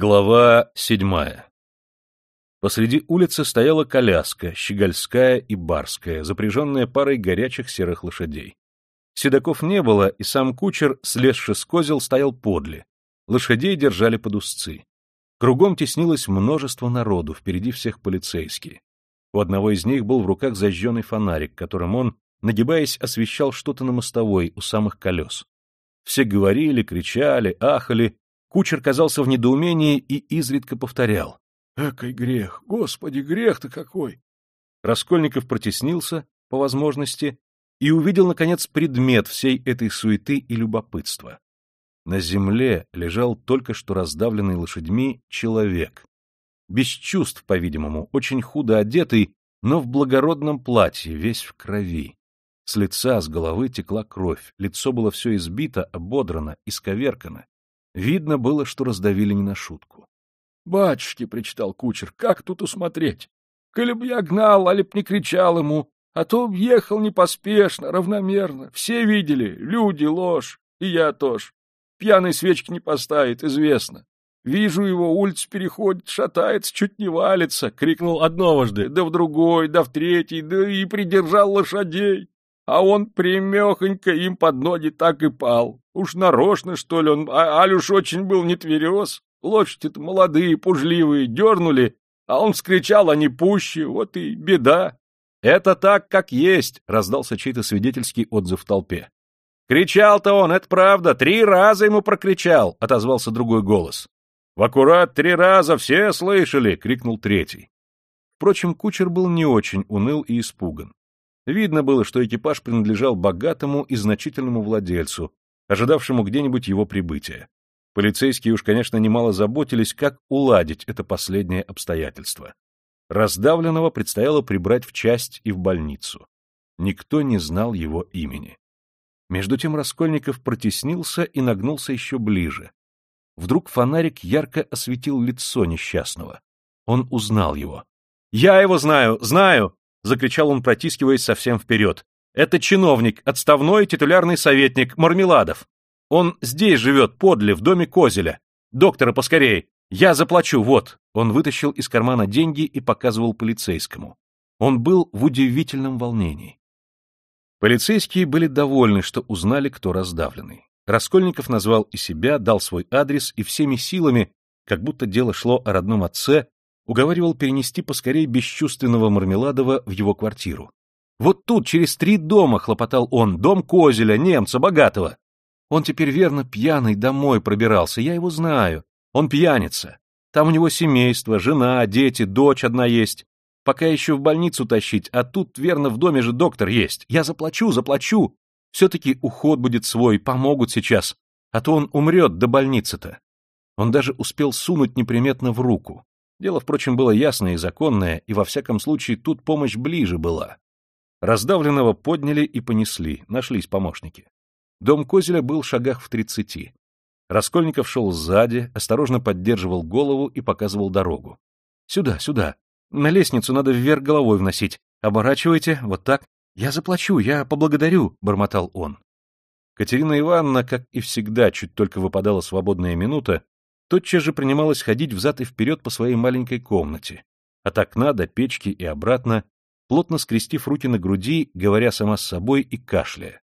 Глава седьмая Посреди улицы стояла коляска, щегольская и барская, запряженная парой горячих серых лошадей. Седаков не было, и сам кучер, слезши с козел, стоял подле. Лошадей держали под узцы. Кругом теснилось множество народу, впереди всех полицейские. У одного из них был в руках зажженный фонарик, которым он, нагибаясь, освещал что-то на мостовой у самых колес. Все говорили, кричали, ахали, Кучер казался в недоумении и изредка повторял. — Экой грех! Господи, грех-то какой! Раскольников протеснился, по возможности, и увидел, наконец, предмет всей этой суеты и любопытства. На земле лежал только что раздавленный лошадьми человек. Без чувств, по-видимому, очень худо одетый, но в благородном платье, весь в крови. С лица, с головы текла кровь, лицо было все избито, ободрано, исковеркано. Видно было, что раздавили не на шутку. — Батюшки, — причитал кучер, — как тут усмотреть? Коли б я гнал, али б не кричал ему, а то ехал непоспешно, равномерно. Все видели, люди, ложь, и я тоже. Пьяной свечки не поставит, известно. Вижу его, улицу переходит, шатается, чуть не валится, — крикнул одновожды, да в другой, да в третий, да и придержал лошадей а он примехонько им под ноги так и пал. Уж нарочно, что ли, он, а, уж очень был нетверез. Лошади-то молодые, пужливые, дернули, а он вскричал, а не пуще, вот и беда. — Это так, как есть, — раздался чей-то свидетельский отзыв в толпе. — Кричал-то он, это правда, три раза ему прокричал, — отозвался другой голос. — В аккурат три раза все слышали, — крикнул третий. Впрочем, кучер был не очень уныл и испуган. Видно было, что экипаж принадлежал богатому и значительному владельцу, ожидавшему где-нибудь его прибытия. Полицейские уж, конечно, немало заботились, как уладить это последнее обстоятельство. Раздавленного предстояло прибрать в часть и в больницу. Никто не знал его имени. Между тем Раскольников протеснился и нагнулся еще ближе. Вдруг фонарик ярко осветил лицо несчастного. Он узнал его. — Я его знаю, знаю! — закричал он, протискиваясь совсем вперед. «Это чиновник, отставной титулярный советник Мармеладов. Он здесь живет, подле, в доме Козеля. Доктора, поскорей! Я заплачу, вот!» Он вытащил из кармана деньги и показывал полицейскому. Он был в удивительном волнении. Полицейские были довольны, что узнали, кто раздавленный. Раскольников назвал и себя, дал свой адрес и всеми силами, как будто дело шло о родном отце, уговаривал перенести поскорей бесчувственного Мармеладова в его квартиру. Вот тут, через три дома, хлопотал он, дом Козеля, немца, богатого. Он теперь верно пьяный домой пробирался, я его знаю. Он пьяница. Там у него семейство, жена, дети, дочь одна есть. Пока еще в больницу тащить, а тут, верно, в доме же доктор есть. Я заплачу, заплачу. Все-таки уход будет свой, помогут сейчас. А то он умрет до больницы-то. Он даже успел сунуть неприметно в руку. Дело, впрочем, было ясное и законное, и во всяком случае тут помощь ближе была. Раздавленного подняли и понесли, нашлись помощники. Дом Козеля был в шагах в тридцати. Раскольников шел сзади, осторожно поддерживал голову и показывал дорогу. — Сюда, сюда. На лестницу надо вверх головой вносить. Оборачивайте, вот так. Я заплачу, я поблагодарю, — бормотал он. Катерина Ивановна, как и всегда, чуть только выпадала свободная минута, тотчас же принималась ходить взад и вперед по своей маленькой комнате, от окна до печки и обратно, плотно скрестив руки на груди, говоря сама с собой и кашляя.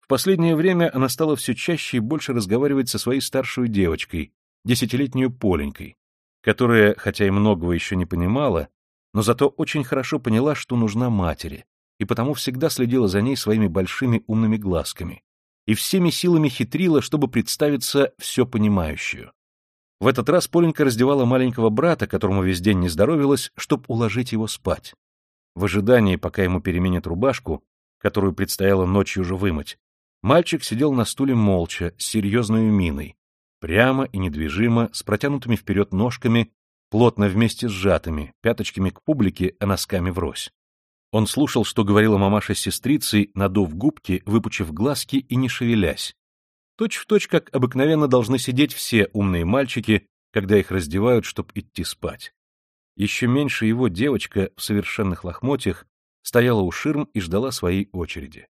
В последнее время она стала все чаще и больше разговаривать со своей старшей девочкой, десятилетнюю Поленькой, которая, хотя и многого еще не понимала, но зато очень хорошо поняла, что нужна матери, и потому всегда следила за ней своими большими умными глазками и всеми силами хитрила, чтобы представиться все понимающую. В этот раз Поленька раздевала маленького брата, которому весь день не здоровилось, чтобы уложить его спать. В ожидании, пока ему переменят рубашку, которую предстояло ночью же вымыть, мальчик сидел на стуле молча, с серьезной миной, прямо и недвижимо, с протянутыми вперед ножками, плотно вместе сжатыми, пяточками к публике, а носками врозь. Он слушал, что говорила мамаша с сестрицей, надув губки, выпучив глазки и не шевелясь, Точь в точь, как обыкновенно должны сидеть все умные мальчики, когда их раздевают, чтобы идти спать. Еще меньше его девочка в совершенных лохмотьях стояла у ширм и ждала своей очереди.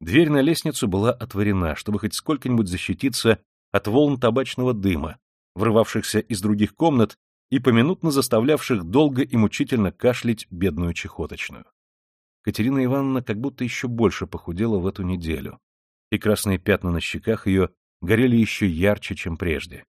Дверь на лестницу была отворена, чтобы хоть сколько-нибудь защититься от волн табачного дыма, врывавшихся из других комнат и поминутно заставлявших долго и мучительно кашлять бедную чехоточную. Катерина Ивановна как будто еще больше похудела в эту неделю, и красные пятна на щеках ее горели еще ярче, чем прежде.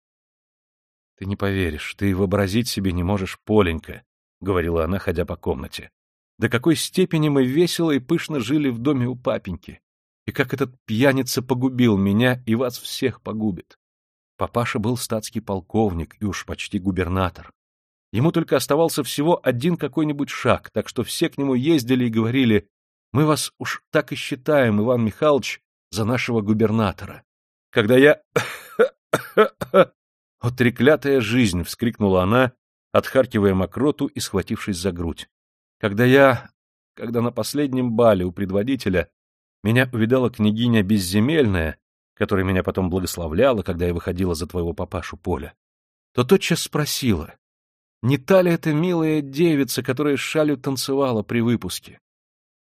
— Ты не поверишь, ты вообразить себе не можешь, Поленька, — говорила она, ходя по комнате. — До какой степени мы весело и пышно жили в доме у папеньки, и как этот пьяница погубил меня и вас всех погубит. Папаша был статский полковник и уж почти губернатор. Ему только оставался всего один какой-нибудь шаг, так что все к нему ездили и говорили, «Мы вас уж так и считаем, Иван Михайлович, за нашего губернатора». Когда я... «О, треклятая жизнь!» — вскрикнула она, отхаркивая мокроту и схватившись за грудь. «Когда я... когда на последнем бале у предводителя меня увидала княгиня Безземельная, которая меня потом благословляла, когда я выходила за твоего папашу Поля, то тотчас спросила, не та ли это милая девица, которая шалью танцевала при выпуске?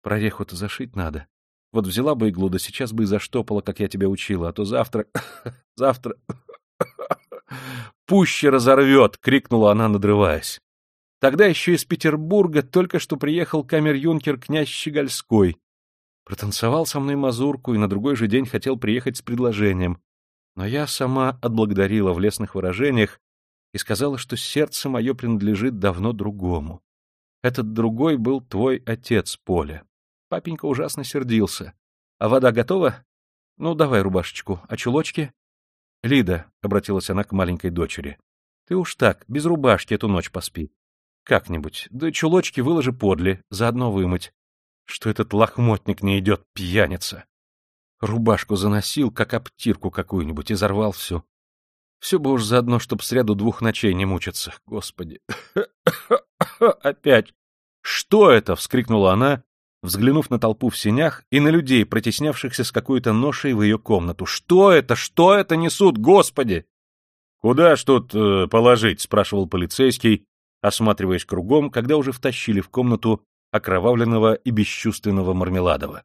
Прореху-то зашить надо. Вот взяла бы иглу, да сейчас бы и заштопала, как я тебя учила, а то завтра... завтра... «Пуще разорвет!» — крикнула она, надрываясь. Тогда еще из Петербурга только что приехал камер-юнкер князь Щегольской. Протанцевал со мной мазурку и на другой же день хотел приехать с предложением. Но я сама отблагодарила в лесных выражениях и сказала, что сердце мое принадлежит давно другому. Этот другой был твой отец, Поля. Папенька ужасно сердился. А вода готова? Ну, давай рубашечку. А чулочки? Лида, — обратилась она к маленькой дочери, — ты уж так, без рубашки эту ночь поспи. Как-нибудь, да чулочки выложи подле, заодно вымыть. Что этот лохмотник не идет, пьяница. Рубашку заносил, как обтирку какую-нибудь, и зарвал всю. Все бы уж заодно, чтоб сряду двух ночей не мучиться. Господи. Опять. Что это? — вскрикнула она, взглянув на толпу в сенях и на людей, протеснявшихся с какой-то ношей в ее комнату. «Что это? Что это несут, Господи?» «Куда ж тут э, положить?» — спрашивал полицейский, осматриваясь кругом, когда уже втащили в комнату окровавленного и бесчувственного Мармеладова.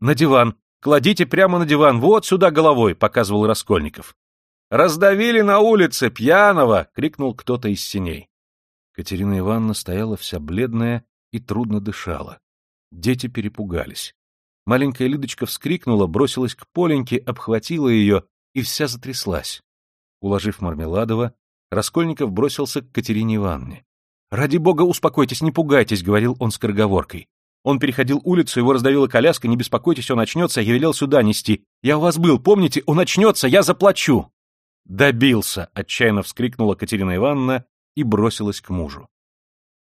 «На диван! Кладите прямо на диван! Вот сюда головой!» — показывал Раскольников. «Раздавили на улице пьяного!» — крикнул кто-то из синей. Катерина Ивановна стояла вся бледная и трудно дышала. Дети перепугались. Маленькая Лидочка вскрикнула, бросилась к Поленьке, обхватила ее и вся затряслась. Уложив Мармеладова, Раскольников бросился к Катерине Ивановне. — Ради бога, успокойтесь, не пугайтесь, — говорил он с скороговоркой. Он переходил улицу, его раздавила коляска, не беспокойтесь, он очнется, я велел сюда нести. Я у вас был, помните, он очнется, я заплачу. Добился, — отчаянно вскрикнула Катерина Ивановна и бросилась к мужу.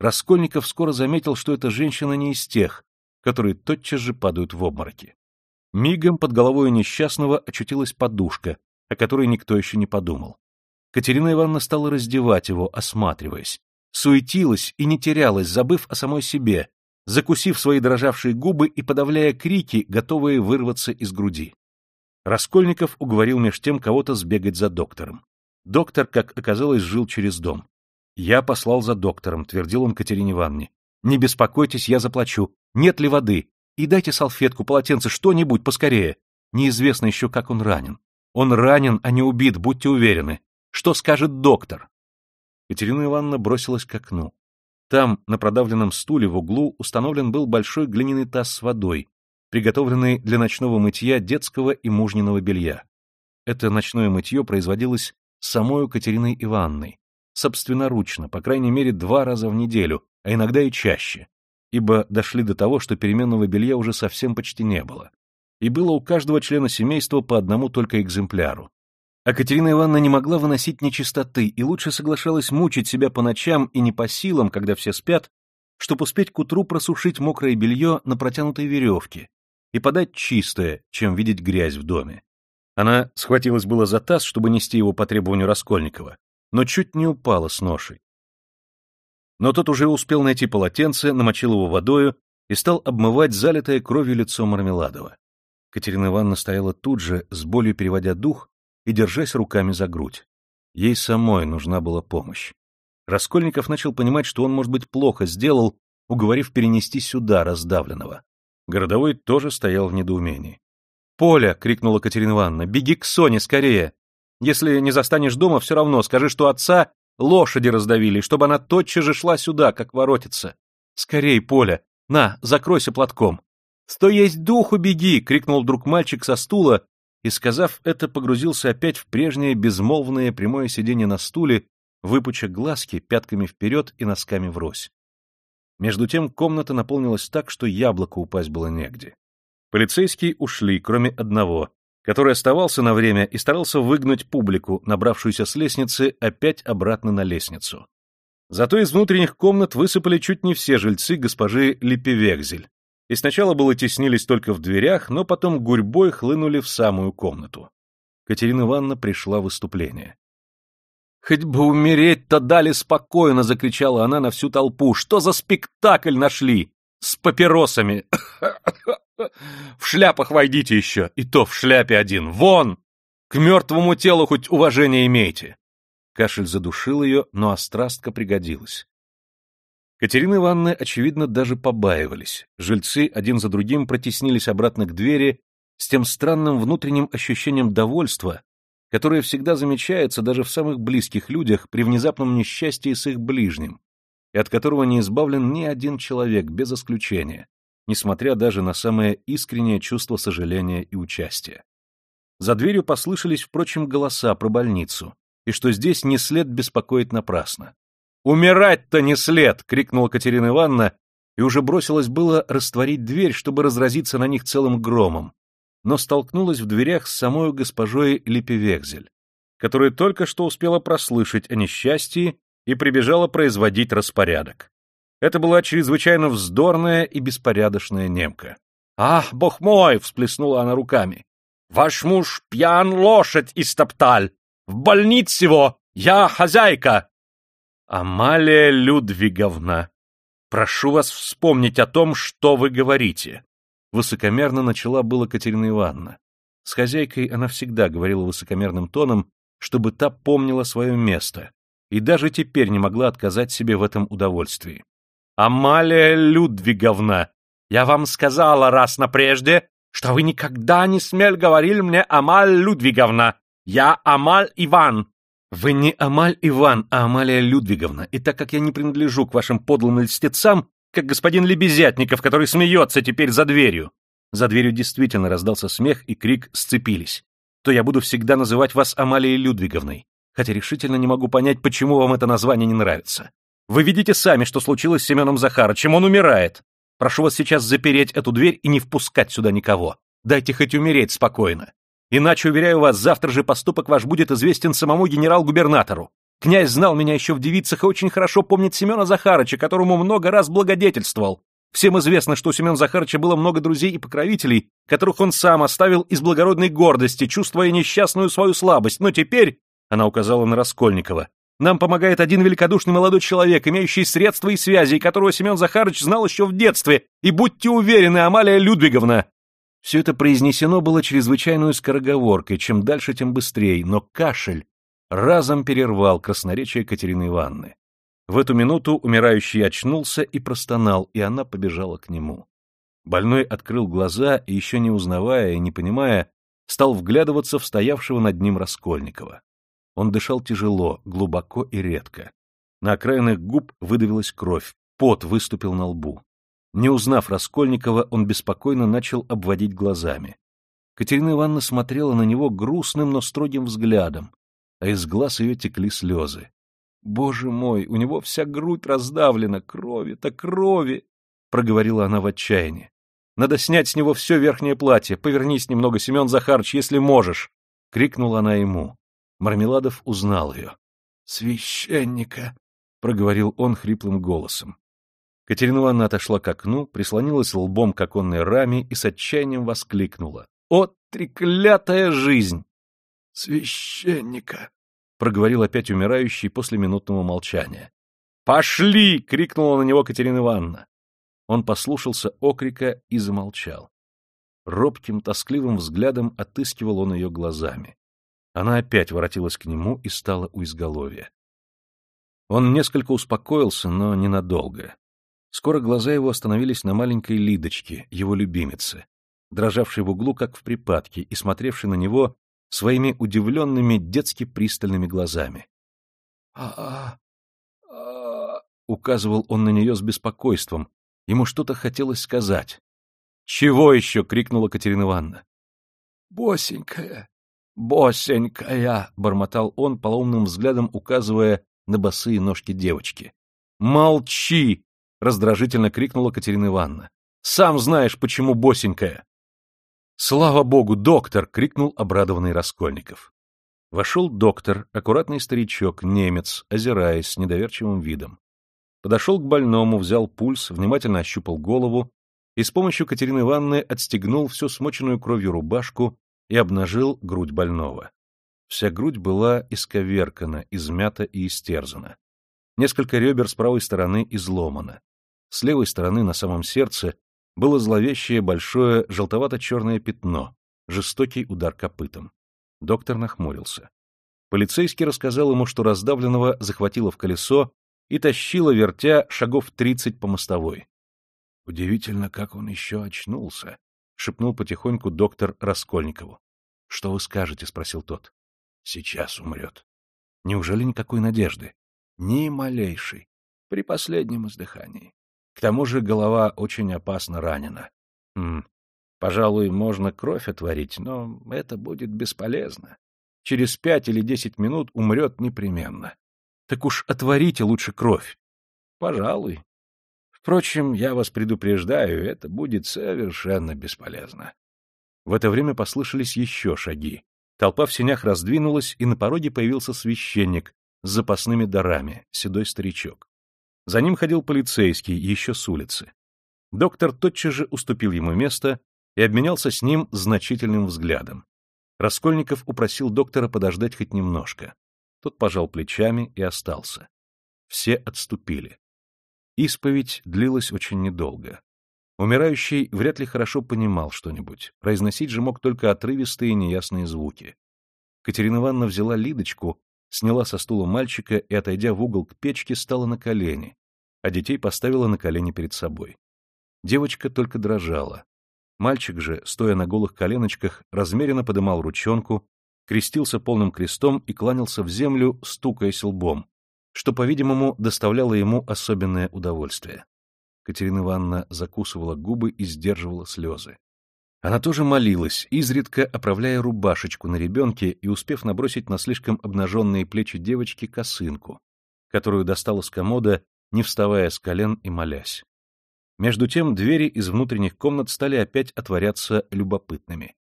Раскольников скоро заметил, что эта женщина не из тех, которые тотчас же падают в обмороки. Мигом под головой несчастного очутилась подушка, о которой никто еще не подумал. Катерина Ивановна стала раздевать его, осматриваясь. Суетилась и не терялась, забыв о самой себе, закусив свои дрожавшие губы и подавляя крики, готовые вырваться из груди. Раскольников уговорил меж тем кого-то сбегать за доктором. Доктор, как оказалось, жил через дом. «Я послал за доктором», — твердил он Катерине Ивановне. «Не беспокойтесь, я заплачу. Нет ли воды? И дайте салфетку, полотенце, что-нибудь поскорее. Неизвестно еще, как он ранен. Он ранен, а не убит, будьте уверены. Что скажет доктор?» Катерина Ивановна бросилась к окну. Там, на продавленном стуле в углу, установлен был большой глиняный таз с водой, приготовленный для ночного мытья детского и мужниного белья. Это ночное мытье производилось самой Катериной Ивановной, собственноручно, по крайней мере, два раза в неделю, а иногда и чаще, ибо дошли до того, что переменного белья уже совсем почти не было. И было у каждого члена семейства по одному только экземпляру. А Катерина Ивановна не могла выносить нечистоты и лучше соглашалась мучить себя по ночам и не по силам, когда все спят, чтобы успеть к утру просушить мокрое белье на протянутой веревке и подать чистое, чем видеть грязь в доме. Она схватилась было за таз, чтобы нести его по требованию Раскольникова, но чуть не упала с ношей. Но тот уже успел найти полотенце, намочил его водою и стал обмывать залитое кровью лицо Мармеладова. Катерина Ивановна стояла тут же, с болью переводя дух и держась руками за грудь. Ей самой нужна была помощь. Раскольников начал понимать, что он, может быть, плохо сделал, уговорив перенести сюда раздавленного. Городовой тоже стоял в недоумении. «Поля!» — крикнула Катерина Ивановна. «Беги к Соне скорее!» Если не застанешь дома, все равно скажи, что отца лошади раздавили, чтобы она тотчас же шла сюда, как воротится. Скорей, Поля, на, закройся платком. «Сто есть духу, беги!» — крикнул вдруг мальчик со стула, и, сказав это, погрузился опять в прежнее безмолвное прямое сиденье на стуле, выпуча глазки пятками вперед и носками врозь. Между тем комната наполнилась так, что яблоко упасть было негде. Полицейские ушли, кроме одного, который оставался на время и старался выгнать публику, набравшуюся с лестницы, опять обратно на лестницу. Зато из внутренних комнат высыпали чуть не все жильцы госпожи Липевекзель, и сначала было теснились только в дверях, но потом гурьбой хлынули в самую комнату. Катерина Ивановна пришла в выступление. «Хоть бы умереть-то дали спокойно!» — закричала она на всю толпу. «Что за спектакль нашли? С папиросами! В шляпах войдите еще, и то в шляпе один! Вон! К мертвому телу хоть уважение имейте!» Кашель задушил ее, но острастка пригодилась. Катерины Ивановны, очевидно, даже побаивались. Жильцы один за другим протеснились обратно к двери с тем странным внутренним ощущением довольства, которое всегда замечается даже в самых близких людях при внезапном несчастье с их ближним, и от которого не избавлен ни один человек без исключения, несмотря даже на самое искреннее чувство сожаления и участия. За дверью послышались, впрочем, голоса про больницу, и что здесь не след беспокоить напрасно. «Умирать-то не след!» — крикнула Катерина Ивановна, и уже бросилась было растворить дверь, чтобы разразиться на них целым громом, но столкнулась в дверях с самой госпожой Липевекзель, которая только что успела прослышать о несчастье и прибежала производить распорядок. Это была чрезвычайно вздорная и беспорядочная немка. «Ах, бог мой!» — всплеснула она руками. «Ваш муж пьян лошадь истопталь! В больнице его! Я хозяйка!» «Амалия Людвиговна, прошу вас вспомнить о том, что вы говорите». Высокомерно начала была Катерина Ивановна. С хозяйкой она всегда говорила высокомерным тоном, чтобы та помнила свое место, и даже теперь не могла отказать себе в этом удовольствии. «Амалия Людвиговна, я вам сказала раз напрежде, что вы никогда не смель говорили мне Амаль Людвиговна. Я Амаль Иван, «Вы не Амаль Иван, а Амалия Людвиговна, и так как я не принадлежу к вашим подлым льстецам, как господин Лебезятников, который смеется теперь за дверью». За дверью действительно раздался смех и крик «сцепились». То я буду всегда называть вас Амалией Людвиговной, хотя решительно не могу понять, почему вам это название не нравится. Вы видите сами, что случилось с Семеном Захарычем, он умирает. Прошу вас сейчас запереть эту дверь и не впускать сюда никого. Дайте хоть умереть спокойно. Иначе, уверяю вас, завтра же поступок ваш будет известен самому генерал-губернатору. Князь знал меня еще в девицах и очень хорошо помнит Семена Захарыча, которому много раз благодетельствовал. Всем известно, что у Семена Захарыча было много друзей и покровителей, которых он сам оставил из благородной гордости, чувствуя несчастную свою слабость. Но теперь, — она указала на Раскольникова, — нам помогает один великодушный молодой человек, имеющий средства и связи, которого Семен Захарыч знал еще в детстве. И будьте уверены, Амалия Людвиговна, все это произнесено было чрезвычайной скороговоркой, чем дальше, тем быстрее, но кашель разом перервал красноречие Катерины Ивановны. В эту минуту умирающий очнулся и простонал, и она побежала к нему. Больной открыл глаза и, еще не узнавая и не понимая, стал вглядываться в стоявшего над ним Раскольникова. Он дышал тяжело, глубоко и редко. На окраинах губ выдавилась кровь, пот выступил на лбу. Не узнав Раскольникова, он беспокойно начал обводить глазами. Катерина Ивановна смотрела на него грустным, но строгим взглядом, а из глаз ее текли слезы. «Боже мой, у него вся грудь раздавлена, крови-то крови!» — проговорила она в отчаянии. «Надо снять с него все верхнее платье. Повернись немного, Семен Захарыч, если можешь!» — крикнула она ему. Мармеладов узнал ее. «Священника!» — проговорил он хриплым голосом. Катерина Ивановна отошла к окну, прислонилась лбом к оконной раме и с отчаянием воскликнула. «О, треклятая жизнь!» «Священника!» — проговорил опять умирающий после минутного молчания. «Пошли!» — крикнула на него Катерина Ивановна. Он послушался окрика и замолчал. Робким, тоскливым взглядом отыскивал он ее глазами. Она опять воротилась к нему и стала у изголовья. Он несколько успокоился, но ненадолго. Скоро глаза его остановились на маленькой Лидочке, его любимице, дрожавшей в углу, как в припадке, и смотревшей на него своими удивленными детски пристальными глазами. «А-а... а...» указывал он на нее с беспокойством. Ему что-то хотелось сказать. «Чего еще?» — крикнула Катерина Ивановна. «Босенькая, «Босенькая!» — бормотал он, полоумным взглядом указывая на босые ножки девочки. «Молчи!» — раздражительно крикнула Катерина Ивановна. «Сам знаешь, почему босенькая!» «Слава богу, доктор!» — крикнул обрадованный Раскольников. Вошел доктор, аккуратный старичок, немец, озираясь с недоверчивым видом. Подошел к больному, взял пульс, внимательно ощупал голову и с помощью Катерины Ивановны отстегнул всю смоченную кровью рубашку и обнажил грудь больного. Вся грудь была исковеркана, измята и истерзана. Несколько ребер с правой стороны изломано. С левой стороны, на самом сердце, было зловещее большое желтовато-черное пятно, жестокий удар копытом. Доктор нахмурился. Полицейский рассказал ему, что раздавленного захватило в колесо и тащило, вертя, шагов тридцать по мостовой. Удивительно, как он еще очнулся, — шепнул потихоньку доктор Раскольникову. — Что вы скажете? — спросил тот. — Сейчас умрет. — Неужели никакой надежды? — Ни малейшей. При последнем издыхании. К тому же голова очень опасно ранена. Хм. Пожалуй, можно кровь отварить, но это будет бесполезно. Через пять или десять минут умрет непременно. Так уж отварите лучше кровь. Пожалуй, Впрочем, я вас предупреждаю, это будет совершенно бесполезно. В это время послышались еще шаги. Толпа в сенях раздвинулась, и на пороге появился священник с запасными дарами, седой старичок. За ним ходил полицейский, еще с улицы. Доктор тотчас же уступил ему место и обменялся с ним значительным взглядом. Раскольников упросил доктора подождать хоть немножко. Тот пожал плечами и остался. Все отступили. Исповедь длилась очень недолго. Умирающий вряд ли хорошо понимал что-нибудь, произносить же мог только отрывистые неясные звуки. Катерина Ивановна взяла Лидочку, сняла со стула мальчика и, отойдя в угол к печке, стала на колени, а детей поставила на колени перед собой. Девочка только дрожала. Мальчик же, стоя на голых коленочках, размеренно подымал ручонку, крестился полным крестом и кланялся в землю, стукаясь лбом, что, по-видимому, доставляло ему особенное удовольствие. Катерина Ивановна закусывала губы и сдерживала слезы. Она тоже молилась, изредка оправляя рубашечку на ребенке и успев набросить на слишком обнаженные плечи девочки косынку, которую достала с комода, не вставая с колен и молясь. Между тем двери из внутренних комнат стали опять отворяться любопытными.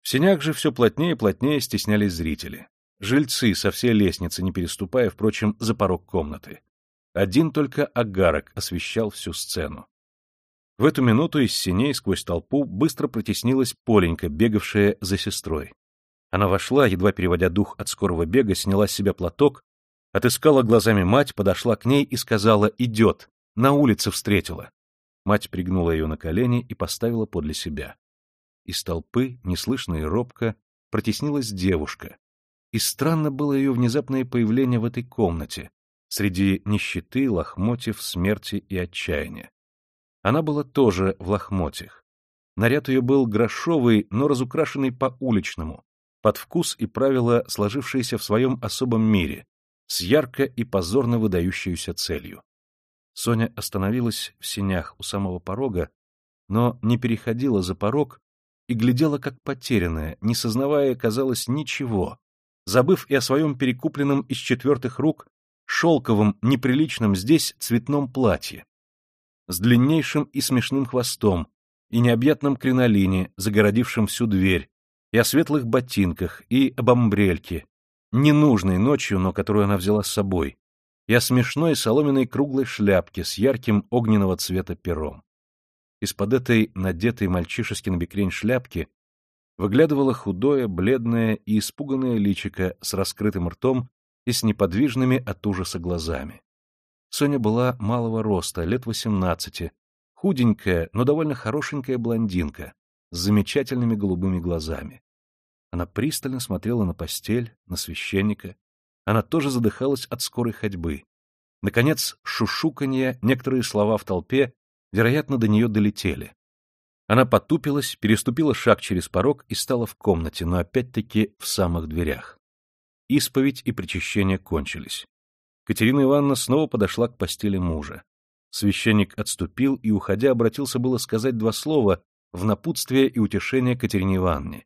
В сенях же все плотнее и плотнее стеснялись зрители. Жильцы со всей лестницы, не переступая, впрочем, за порог комнаты. Один только агарок освещал всю сцену. В эту минуту из синей сквозь толпу быстро протеснилась Поленька, бегавшая за сестрой. Она вошла, едва переводя дух от скорого бега, сняла с себя платок, отыскала глазами мать, подошла к ней и сказала «Идет!» На улице встретила. Мать пригнула ее на колени и поставила подле себя. Из толпы, неслышно и робко, протеснилась девушка, и странно было ее внезапное появление в этой комнате, среди нищеты, лохмотьев, смерти и отчаяния. Она была тоже в лохмотьях. Наряд ее был грошовый, но разукрашенный по-уличному, под вкус и правила, сложившиеся в своем особом мире, с ярко и позорно выдающейся целью. Соня остановилась в сенях у самого порога, но не переходила за порог и глядела как потерянная, не сознавая, казалось, ничего, забыв и о своем перекупленном из четвертых рук шелковом, неприличном здесь цветном платье, с длиннейшим и смешным хвостом и необъятном кринолине, загородившем всю дверь, и о светлых ботинках, и об амбрельке, ненужной ночью, но которую она взяла с собой, и о смешной соломенной круглой шляпке с ярким огненного цвета пером. Из-под этой надетой мальчишески на шляпки выглядывало худое, бледное и испуганное личико с раскрытым ртом и с неподвижными от ужаса глазами. Соня была малого роста, лет восемнадцати, худенькая, но довольно хорошенькая блондинка с замечательными голубыми глазами. Она пристально смотрела на постель, на священника. Она тоже задыхалась от скорой ходьбы. Наконец, шушуканье, некоторые слова в толпе, вероятно, до нее долетели. Она потупилась, переступила шаг через порог и стала в комнате, но опять-таки в самых дверях. Исповедь и причащение кончились. Катерина Ивановна снова подошла к постели мужа. Священник отступил и, уходя, обратился было сказать два слова в напутствие и утешение Катерине Ивановне.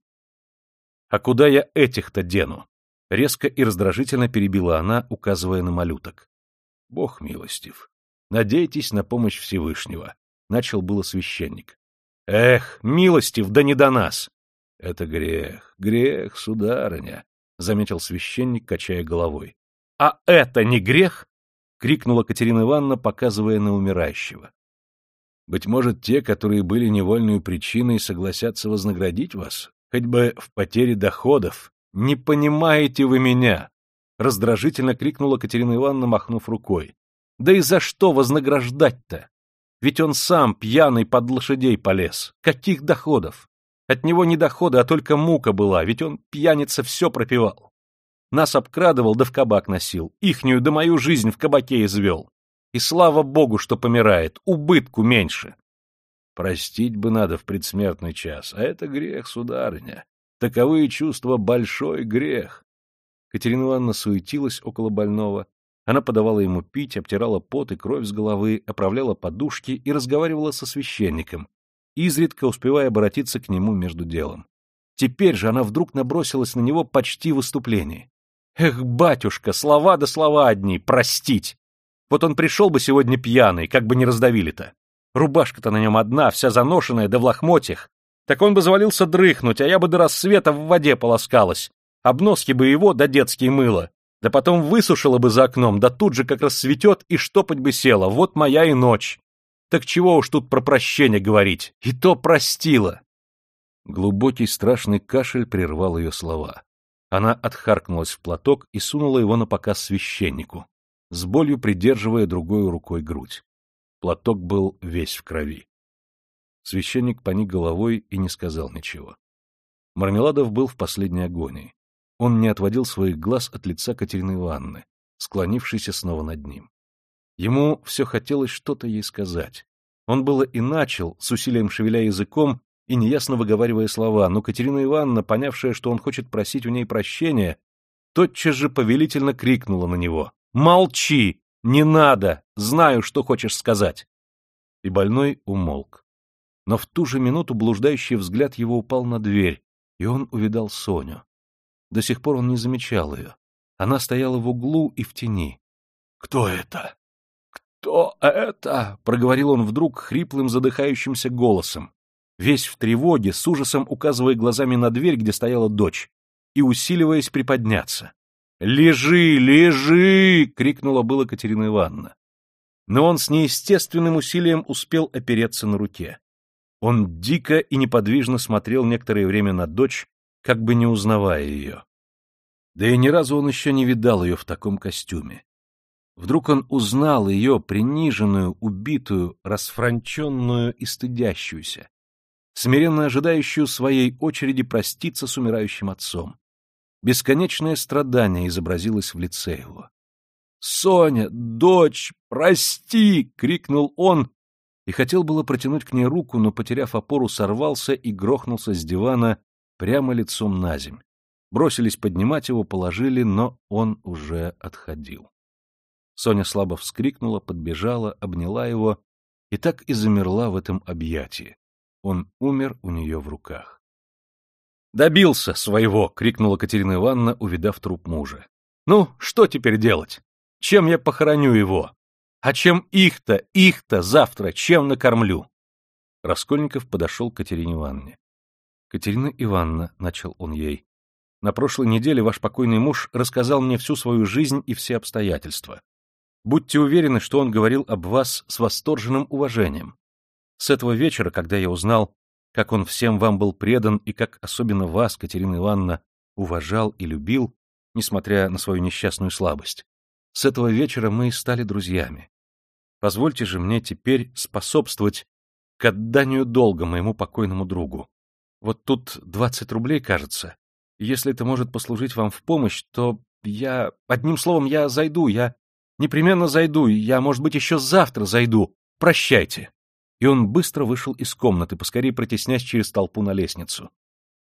«А куда я этих-то дену?» Резко и раздражительно перебила она, указывая на малюток. «Бог милостив. Надейтесь на помощь Всевышнего», — начал было священник. «Эх, милостив, да не до нас!» «Это грех, грех, сударыня», — заметил священник, качая головой. «А это не грех?» — крикнула Катерина Ивановна, показывая на умирающего. «Быть может, те, которые были невольной причиной, согласятся вознаградить вас, хоть бы в потере доходов. Не понимаете вы меня!» — раздражительно крикнула Катерина Ивановна, махнув рукой. «Да и за что вознаграждать-то? Ведь он сам пьяный под лошадей полез. Каких доходов? От него не дохода, а только мука была, ведь он пьяница все пропивал. Нас обкрадывал, да в кабак носил, ихнюю да мою жизнь в кабаке извел. И слава богу, что помирает, убытку меньше. Простить бы надо в предсмертный час, а это грех, сударыня. Таковые чувства — большой грех. Катерина Ивановна суетилась около больного. Она подавала ему пить, обтирала пот и кровь с головы, оправляла подушки и разговаривала со священником, изредка успевая обратиться к нему между делом. Теперь же она вдруг набросилась на него почти в выступлении. Эх, батюшка, слова да слова одни, простить. Вот он пришел бы сегодня пьяный, как бы не раздавили-то. Рубашка-то на нем одна, вся заношенная, да в лохмотьях. Так он бы завалился дрыхнуть, а я бы до рассвета в воде полоскалась. Обноски бы его, да детские мыло. Да потом высушила бы за окном, да тут же как рассветет и штопать бы села. Вот моя и ночь. Так чего уж тут про прощение говорить? И то простила. Глубокий страшный кашель прервал ее слова. Она отхаркнулась в платок и сунула его на показ священнику, с болью придерживая другой рукой грудь. Платок был весь в крови. Священник поник головой и не сказал ничего. Мармеладов был в последней агонии. Он не отводил своих глаз от лица Катерины Ивановны, склонившейся снова над ним. Ему все хотелось что-то ей сказать. Он было и начал, с усилием шевеля языком, и неясно выговаривая слова, но Катерина Ивановна, понявшая, что он хочет просить у ней прощения, тотчас же повелительно крикнула на него. «Молчи! Не надо! Знаю, что хочешь сказать!» И больной умолк. Но в ту же минуту блуждающий взгляд его упал на дверь, и он увидал Соню. До сих пор он не замечал ее. Она стояла в углу и в тени. «Кто это? Кто это?» — проговорил он вдруг хриплым задыхающимся голосом весь в тревоге, с ужасом указывая глазами на дверь, где стояла дочь, и усиливаясь приподняться. «Лежи, лежи!» — крикнула было Катерина Ивановна. Но он с неестественным усилием успел опереться на руке. Он дико и неподвижно смотрел некоторое время на дочь, как бы не узнавая ее. Да и ни разу он еще не видал ее в таком костюме. Вдруг он узнал ее, приниженную, убитую, расфранченную и стыдящуюся смиренно ожидающую своей очереди проститься с умирающим отцом. Бесконечное страдание изобразилось в лице его. «Соня, дочь, прости!» — крикнул он, и хотел было протянуть к ней руку, но, потеряв опору, сорвался и грохнулся с дивана прямо лицом на земь. Бросились поднимать его, положили, но он уже отходил. Соня слабо вскрикнула, подбежала, обняла его и так и замерла в этом объятии. Он умер у нее в руках. «Добился своего!» — крикнула Катерина Ивановна, увидав труп мужа. «Ну, что теперь делать? Чем я похороню его? А чем их-то, их-то завтра, чем накормлю?» Раскольников подошел к Катерине Ивановне. «Катерина Ивановна», — начал он ей, — «на прошлой неделе ваш покойный муж рассказал мне всю свою жизнь и все обстоятельства. Будьте уверены, что он говорил об вас с восторженным уважением. С этого вечера, когда я узнал, как он всем вам был предан и как особенно вас, Катерина Ивановна, уважал и любил, несмотря на свою несчастную слабость, с этого вечера мы стали друзьями. Позвольте же мне теперь способствовать к отданию долга моему покойному другу. Вот тут двадцать рублей, кажется. Если это может послужить вам в помощь, то я... Одним словом, я зайду, я непременно зайду, я, может быть, еще завтра зайду. Прощайте. И он быстро вышел из комнаты, поскорее протеснясь через толпу на лестницу.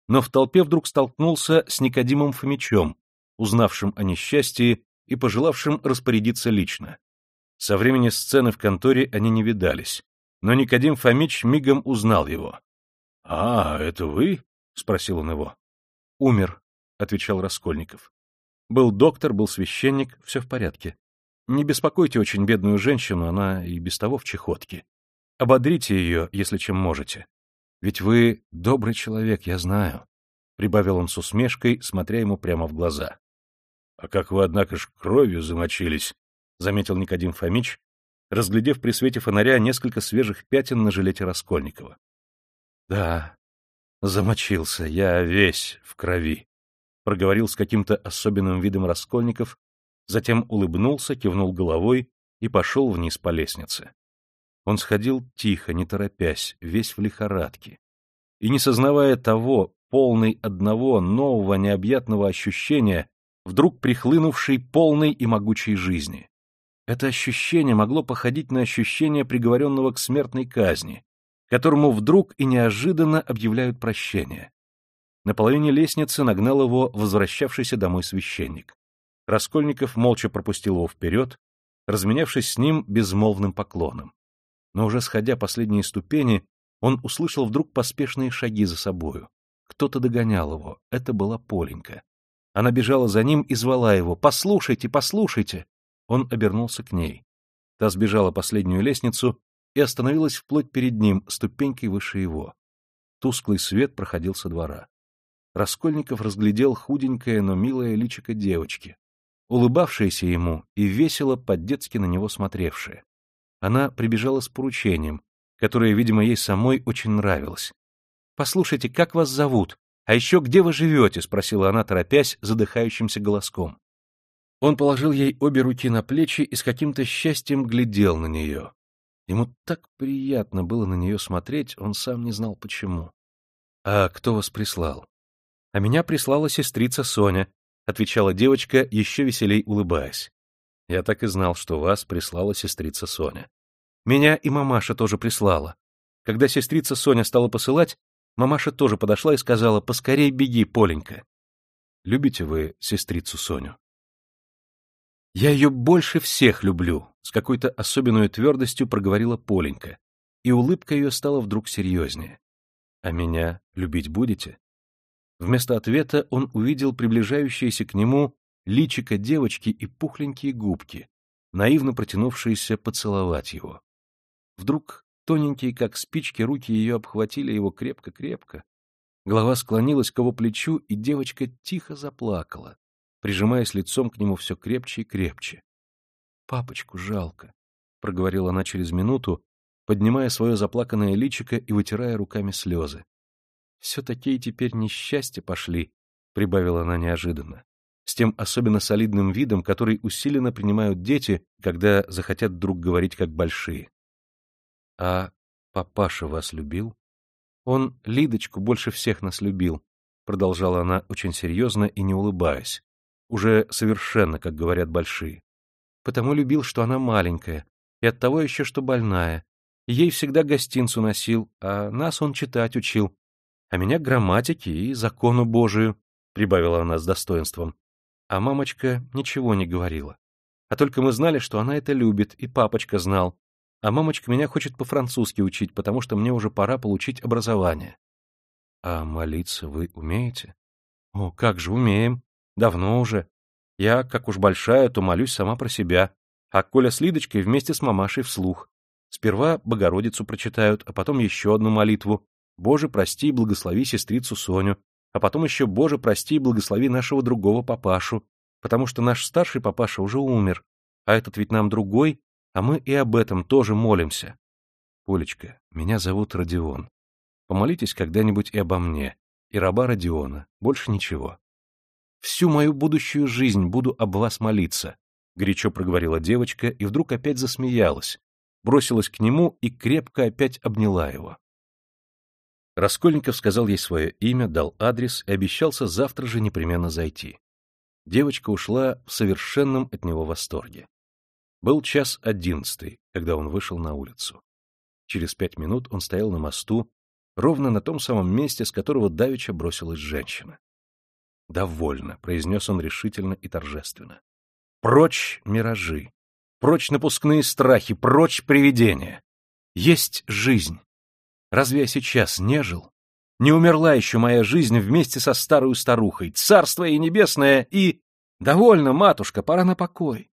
Но в толпе вдруг столкнулся с Никодимом Фомичем, узнавшим о несчастье и пожелавшим распорядиться лично. Со времени сцены в конторе они не видались, но Никодим Фомич мигом узнал его. — А, это вы? — спросил он его. — Умер, — отвечал Раскольников. Был доктор, был священник, все в порядке. Не беспокойте очень бедную женщину, она и без того в чехотке. Ободрите ее, если чем можете. Ведь вы добрый человек, я знаю, — прибавил он с усмешкой, смотря ему прямо в глаза. — А как вы, однако ж, кровью замочились, — заметил Никодим Фомич, разглядев при свете фонаря несколько свежих пятен на жилете Раскольникова. — Да, замочился, я весь в крови, — проговорил с каким-то особенным видом Раскольников, затем улыбнулся, кивнул головой и пошел вниз по лестнице. Он сходил тихо, не торопясь, весь в лихорадке. И не сознавая того, полный одного нового необъятного ощущения, вдруг прихлынувшей полной и могучей жизни. Это ощущение могло походить на ощущение приговоренного к смертной казни, которому вдруг и неожиданно объявляют прощение. На половине лестницы нагнал его возвращавшийся домой священник. Раскольников молча пропустил его вперед, разменявшись с ним безмолвным поклоном но уже сходя последние ступени, он услышал вдруг поспешные шаги за собою. Кто-то догонял его, это была Поленька. Она бежала за ним и звала его «Послушайте, послушайте!» Он обернулся к ней. Та сбежала последнюю лестницу и остановилась вплоть перед ним, ступенькой выше его. Тусклый свет проходил со двора. Раскольников разглядел худенькое, но милое личико девочки, улыбавшееся ему и весело по-детски на него смотревшее. Она прибежала с поручением, которое, видимо, ей самой очень нравилось. «Послушайте, как вас зовут? А еще где вы живете?» — спросила она, торопясь, задыхающимся голоском. Он положил ей обе руки на плечи и с каким-то счастьем глядел на нее. Ему так приятно было на нее смотреть, он сам не знал почему. — А кто вас прислал? — А меня прислала сестрица Соня, — отвечала девочка, еще веселей улыбаясь. Я так и знал, что вас прислала сестрица Соня. Меня и мамаша тоже прислала. Когда сестрица Соня стала посылать, мамаша тоже подошла и сказала, «Поскорей беги, Поленька». Любите вы сестрицу Соню? Я ее больше всех люблю, с какой-то особенной твердостью проговорила Поленька, и улыбка ее стала вдруг серьезнее. А меня любить будете? Вместо ответа он увидел приближающиеся к нему личико девочки и пухленькие губки, наивно протянувшиеся поцеловать его. Вдруг тоненькие, как спички, руки ее обхватили его крепко-крепко. Голова склонилась к его плечу, и девочка тихо заплакала, прижимаясь лицом к нему все крепче и крепче. — Папочку жалко, — проговорила она через минуту, поднимая свое заплаканное личико и вытирая руками слезы. — Все такие теперь несчастья пошли, — прибавила она неожиданно с тем особенно солидным видом, который усиленно принимают дети, когда захотят вдруг говорить как большие. — А папаша вас любил? — Он Лидочку больше всех нас любил, — продолжала она очень серьезно и не улыбаясь, уже совершенно, как говорят большие. Потому любил, что она маленькая, и оттого еще, что больная. ей всегда гостинцу носил, а нас он читать учил, а меня грамматике и закону Божию, — прибавила она с достоинством. А мамочка ничего не говорила. А только мы знали, что она это любит, и папочка знал. А мамочка меня хочет по-французски учить, потому что мне уже пора получить образование. А молиться вы умеете? О, как же умеем. Давно уже. Я, как уж большая, то молюсь сама про себя. А Коля с Лидочкой вместе с мамашей вслух. Сперва Богородицу прочитают, а потом еще одну молитву. Боже, прости и благослови сестрицу Соню а потом еще, Боже, прости и благослови нашего другого папашу, потому что наш старший папаша уже умер, а этот ведь нам другой, а мы и об этом тоже молимся. Полечка, меня зовут Родион. Помолитесь когда-нибудь и обо мне, и раба Родиона, больше ничего. Всю мою будущую жизнь буду об вас молиться, — горячо проговорила девочка и вдруг опять засмеялась, бросилась к нему и крепко опять обняла его. Раскольников сказал ей свое имя, дал адрес и обещался завтра же непременно зайти. Девочка ушла в совершенном от него восторге. Был час одиннадцатый, когда он вышел на улицу. Через пять минут он стоял на мосту, ровно на том самом месте, с которого давеча бросилась женщина. «Довольно», — произнес он решительно и торжественно. «Прочь миражи, прочь напускные страхи, прочь привидения. Есть жизнь. Разве я сейчас не жил? Не умерла еще моя жизнь вместе со старой старухой, царство и небесное, и... Довольно, матушка, пора на покой.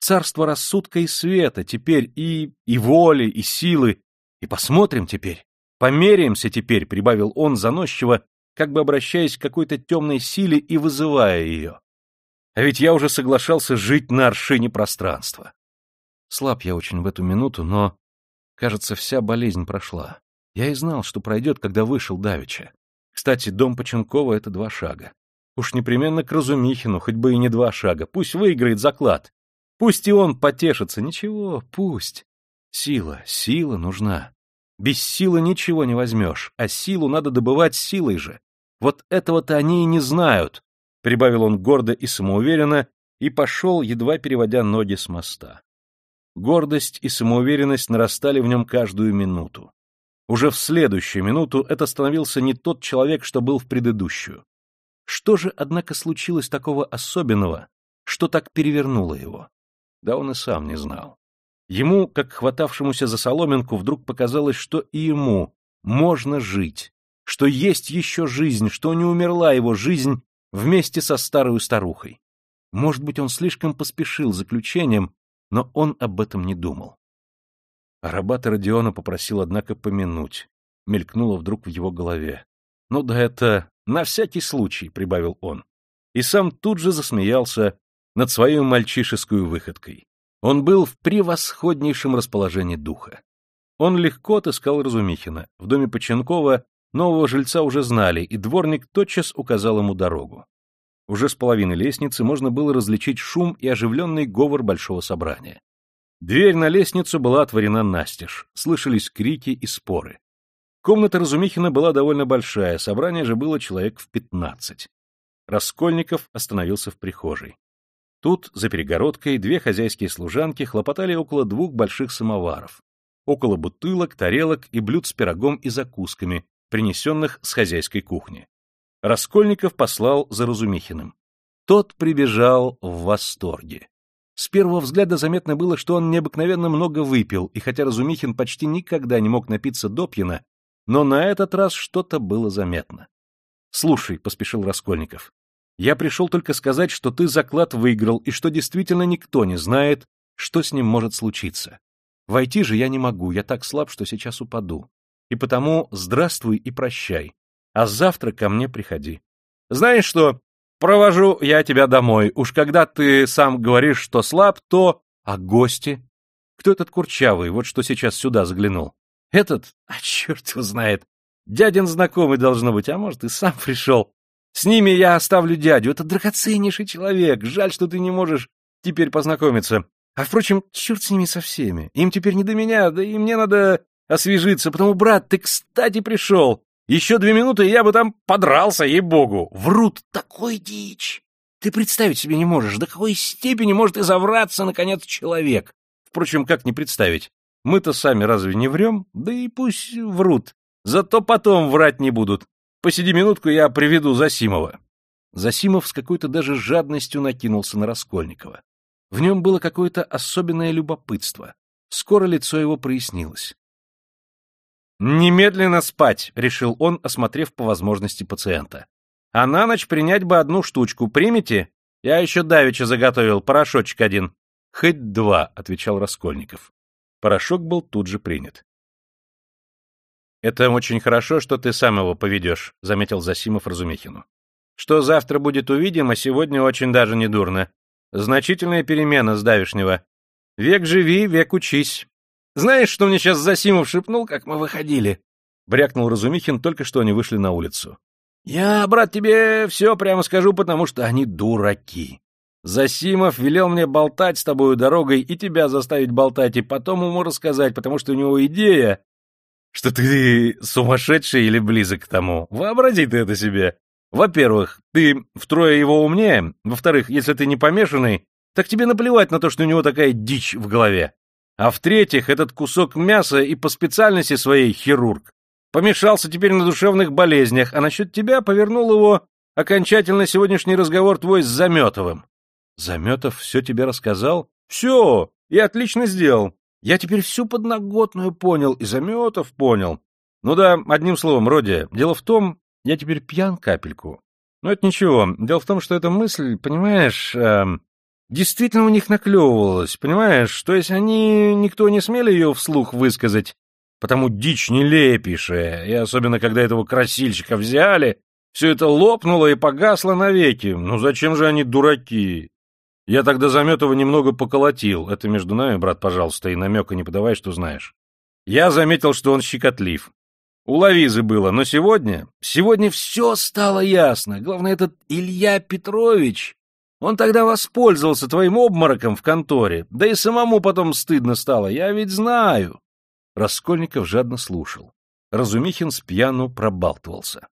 Царство рассудка и света теперь и... и воли, и силы. И посмотрим теперь, померяемся теперь, — прибавил он заносчиво, как бы обращаясь к какой-то темной силе и вызывая ее. А ведь я уже соглашался жить на аршине пространства. Слаб я очень в эту минуту, но, кажется, вся болезнь прошла. Я и знал, что пройдет, когда вышел Давича. Кстати, дом Поченкова — это два шага. Уж непременно к Разумихину, хоть бы и не два шага. Пусть выиграет заклад. Пусть и он потешится. Ничего, пусть. Сила, сила нужна. Без силы ничего не возьмешь, а силу надо добывать силой же. Вот этого-то они и не знают, — прибавил он гордо и самоуверенно, и пошел, едва переводя ноги с моста. Гордость и самоуверенность нарастали в нем каждую минуту. Уже в следующую минуту это становился не тот человек, что был в предыдущую. Что же, однако, случилось такого особенного, что так перевернуло его? Да он и сам не знал. Ему, как хватавшемуся за соломинку, вдруг показалось, что и ему можно жить, что есть еще жизнь, что не умерла его жизнь вместе со старой старухой. Может быть, он слишком поспешил заключением, но он об этом не думал. Арабата Родиона попросил, однако, помянуть. Мелькнуло вдруг в его голове. «Ну да это на всякий случай», — прибавил он. И сам тут же засмеялся над своей мальчишеской выходкой. Он был в превосходнейшем расположении духа. Он легко отыскал Разумихина. В доме Поченкова нового жильца уже знали, и дворник тотчас указал ему дорогу. Уже с половины лестницы можно было различить шум и оживленный говор большого собрания. Дверь на лестницу была отворена настежь, слышались крики и споры. Комната Разумихина была довольно большая, собрание же было человек в пятнадцать. Раскольников остановился в прихожей. Тут, за перегородкой, две хозяйские служанки хлопотали около двух больших самоваров, около бутылок, тарелок и блюд с пирогом и закусками, принесенных с хозяйской кухни. Раскольников послал за Разумихиным. Тот прибежал в восторге. С первого взгляда заметно было, что он необыкновенно много выпил, и хотя Разумихин почти никогда не мог напиться допьяно, но на этот раз что-то было заметно. — Слушай, — поспешил Раскольников, — я пришел только сказать, что ты заклад выиграл, и что действительно никто не знает, что с ним может случиться. Войти же я не могу, я так слаб, что сейчас упаду. И потому здравствуй и прощай, а завтра ко мне приходи. Знаешь что, Провожу я тебя домой. Уж когда ты сам говоришь, что слаб, то... А гости? Кто этот курчавый, вот что сейчас сюда заглянул? Этот? А черт его знает. Дядин знакомый должно быть, а может и сам пришел. С ними я оставлю дядю. Это драгоценнейший человек. Жаль, что ты не можешь теперь познакомиться. А, впрочем, черт с ними со всеми. Им теперь не до меня, да и мне надо освежиться, потому, брат, ты кстати пришел. Еще две минуты, и я бы там подрался, ей-богу. Врут такой дичь. Ты представить себе не можешь, до какой степени может изовраться, наконец, человек. Впрочем, как не представить? Мы-то сами разве не врем? Да и пусть врут. Зато потом врать не будут. Посиди минутку, я приведу Засимова. Засимов с какой-то даже жадностью накинулся на Раскольникова. В нем было какое-то особенное любопытство. Скоро лицо его прояснилось. «Немедленно спать», — решил он, осмотрев по возможности пациента. «А на ночь принять бы одну штучку. Примите? Я еще давеча заготовил, порошочек один». «Хоть два», — отвечал Раскольников. Порошок был тут же принят. «Это очень хорошо, что ты сам его поведешь», — заметил Засимов Разумихину. «Что завтра будет увидим, а сегодня очень даже не дурно. Значительная перемена с давешнего. Век живи, век учись. Знаешь, что мне сейчас Засимов шепнул, как мы выходили? Брякнул Разумихин, только что они вышли на улицу. Я, брат, тебе все прямо скажу, потому что они дураки. Засимов велел мне болтать с тобою дорогой и тебя заставить болтать, и потом ему рассказать, потому что у него идея, что ты сумасшедший или близок к тому. Вообрази ты это себе. Во-первых, ты втрое его умнее. Во-вторых, если ты не помешанный, так тебе наплевать на то, что у него такая дичь в голове. А в-третьих, этот кусок мяса и по специальности своей хирург. Помешался теперь на душевных болезнях, а насчет тебя повернул его окончательно сегодняшний разговор твой с Заметовым. Заметов все тебе рассказал? Все, и отлично сделал. Я теперь всю подноготную понял, и Заметов понял. Ну да, одним словом, Родя, дело в том, я теперь пьян капельку. Но это ничего. Дело в том, что эта мысль, понимаешь, э, действительно у них наклевывалась, понимаешь? То есть они, никто не смели ее вслух высказать, потому дичь нелепейшая, и особенно когда этого красильщика взяли, все это лопнуло и погасло навеки. Ну зачем же они дураки? Я тогда Заметова немного поколотил. Это между нами, брат, пожалуйста, и намека не подавай, что знаешь. Я заметил, что он щекотлив. У Лавизы было, но сегодня... Сегодня все стало ясно. Главное, этот Илья Петрович... Он тогда воспользовался твоим обмороком в конторе. Да и самому потом стыдно стало. Я ведь знаю. Раскольников жадно слушал. Разумихин с пьяну пробалтывался.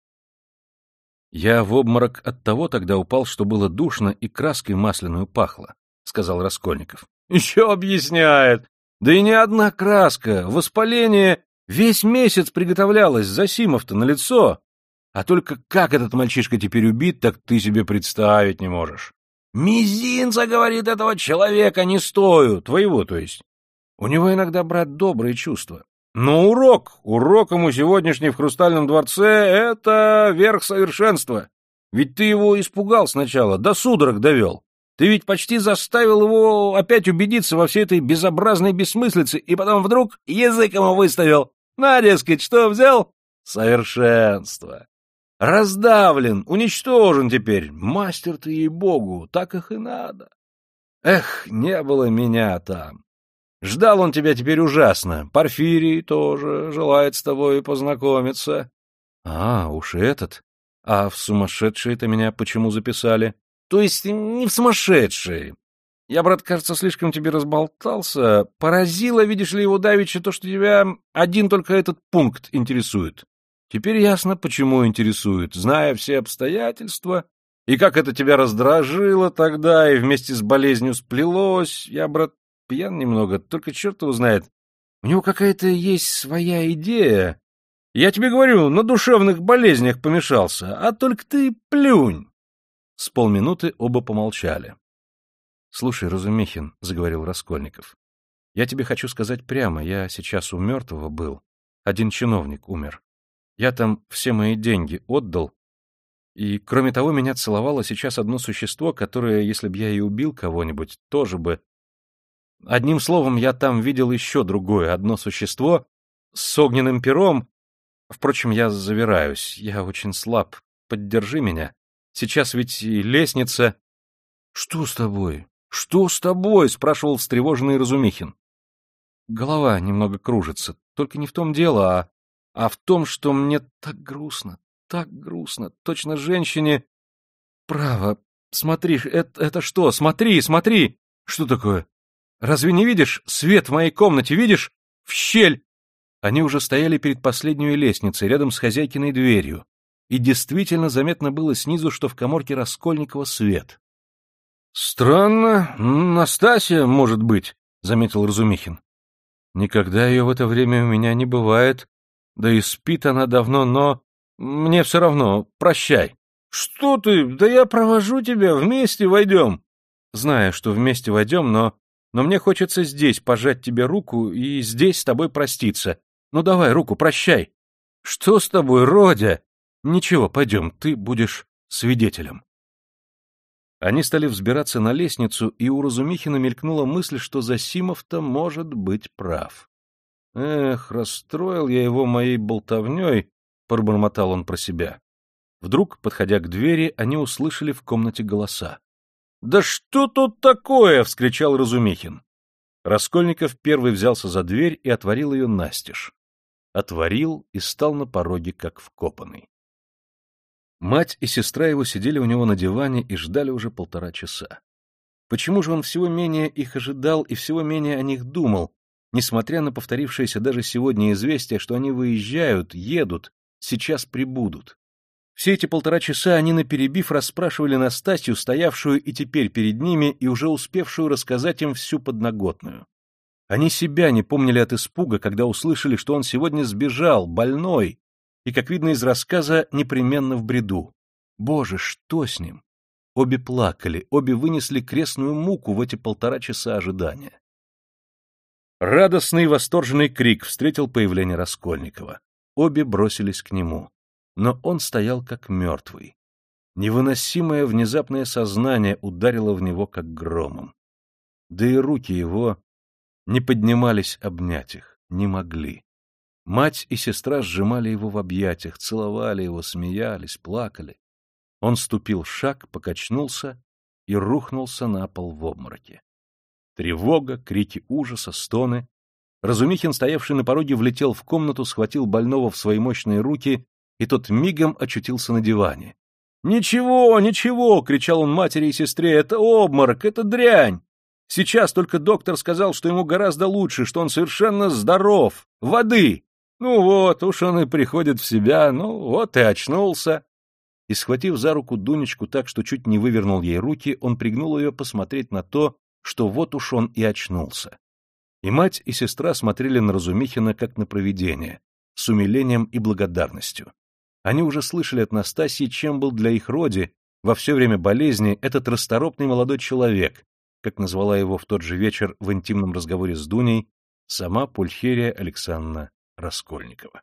— Я в обморок от того тогда упал, что было душно и краской масляную пахло, — сказал Раскольников. — Еще объясняет. Да и не одна краска. Воспаление весь месяц приготовлялось, Засимов-то на лицо. А только как этот мальчишка теперь убит, так ты себе представить не можешь. Мизинца, говорит, этого человека не стою, твоего, то есть. У него иногда, брат, добрые чувства. Но урок, урок ему сегодняшний в Хрустальном дворце — это верх совершенства. Ведь ты его испугал сначала, до судорог довел. Ты ведь почти заставил его опять убедиться во всей этой безобразной бессмыслице, и потом вдруг язык ему выставил. На, дескать, что взял? Совершенство. Раздавлен, уничтожен теперь. Мастер ты, ей-богу, так их и надо. Эх, не было меня там. Ждал он тебя теперь ужасно. Порфирий тоже желает с тобой познакомиться. А, уж этот. А в сумасшедшие-то меня почему записали? То есть не в сумасшедшие. Я, брат, кажется, слишком тебе разболтался. Поразило, видишь ли, его давеча то, что тебя один только этот пункт интересует. Теперь ясно, почему интересует, зная все обстоятельства, и как это тебя раздражило тогда, и вместе с болезнью сплелось. Я, брат, пьян немного, только черт его знает. У него какая-то есть своя идея. Я тебе говорю, на душевных болезнях помешался, а только ты плюнь. С полминуты оба помолчали. — Слушай, Разумихин, — заговорил Раскольников, — я тебе хочу сказать прямо, я сейчас у мертвого был. Один чиновник умер. Я там все мои деньги отдал. И, кроме того, меня целовало сейчас одно существо, которое, если б я и убил кого-нибудь, тоже бы Одним словом, я там видел еще другое, одно существо с огненным пером. Впрочем, я завираюсь, я очень слаб. Поддержи меня. Сейчас ведь и лестница... — Что с тобой? Что с тобой? — спрашивал встревоженный Разумихин. Голова немного кружится. Только не в том дело, а, а в том, что мне так грустно, так грустно. Точно женщине... Право, смотри, это, это что? Смотри, смотри! Что такое? Разве не видишь? Свет в моей комнате, видишь? В щель!» Они уже стояли перед последней лестницей, рядом с хозяйкиной дверью, и действительно заметно было снизу, что в коморке Раскольникова свет. «Странно. Настасья, может быть», — заметил Разумихин. «Никогда ее в это время у меня не бывает. Да и спит она давно, но... Мне все равно. Прощай». «Что ты? Да я провожу тебя. Вместе войдем». «Знаю, что вместе войдем, но но мне хочется здесь пожать тебе руку и здесь с тобой проститься. Ну давай руку, прощай. Что с тобой, Родя? Ничего, пойдем, ты будешь свидетелем. Они стали взбираться на лестницу, и у Разумихина мелькнула мысль, что Засимов-то может быть прав. Эх, расстроил я его моей болтовней, пробормотал он про себя. Вдруг, подходя к двери, они услышали в комнате голоса. «Да что тут такое?» — вскричал Разумихин. Раскольников первый взялся за дверь и отворил ее настежь. Отворил и стал на пороге, как вкопанный. Мать и сестра его сидели у него на диване и ждали уже полтора часа. Почему же он всего менее их ожидал и всего менее о них думал, несмотря на повторившееся даже сегодня известие, что они выезжают, едут, сейчас прибудут? Все эти полтора часа они наперебив расспрашивали Настасью, стоявшую и теперь перед ними, и уже успевшую рассказать им всю подноготную. Они себя не помнили от испуга, когда услышали, что он сегодня сбежал, больной, и, как видно из рассказа, непременно в бреду. Боже, что с ним? Обе плакали, обе вынесли крестную муку в эти полтора часа ожидания. Радостный восторженный крик встретил появление Раскольникова. Обе бросились к нему. Но он стоял как мертвый. Невыносимое внезапное сознание ударило в него как громом. Да и руки его не поднимались обнять их, не могли. Мать и сестра сжимали его в объятиях, целовали его, смеялись, плакали. Он ступил шаг, покачнулся и рухнулся на пол в обмороке. Тревога, крики ужаса, стоны. Разумихин, стоявший на пороге, влетел в комнату, схватил больного в свои мощные руки, и тот мигом очутился на диване. «Ничего, ничего!» — кричал он матери и сестре. «Это обморок, это дрянь! Сейчас только доктор сказал, что ему гораздо лучше, что он совершенно здоров. Воды! Ну вот, уж он и приходит в себя, ну вот и очнулся!» И, схватив за руку Дунечку так, что чуть не вывернул ей руки, он пригнул ее посмотреть на то, что вот уж он и очнулся. И мать, и сестра смотрели на Разумихина как на провидение, с умилением и благодарностью. Они уже слышали от Настасьи, чем был для их роди во все время болезни этот расторопный молодой человек, как назвала его в тот же вечер в интимном разговоре с Дуней сама Пульхерия Александровна Раскольникова.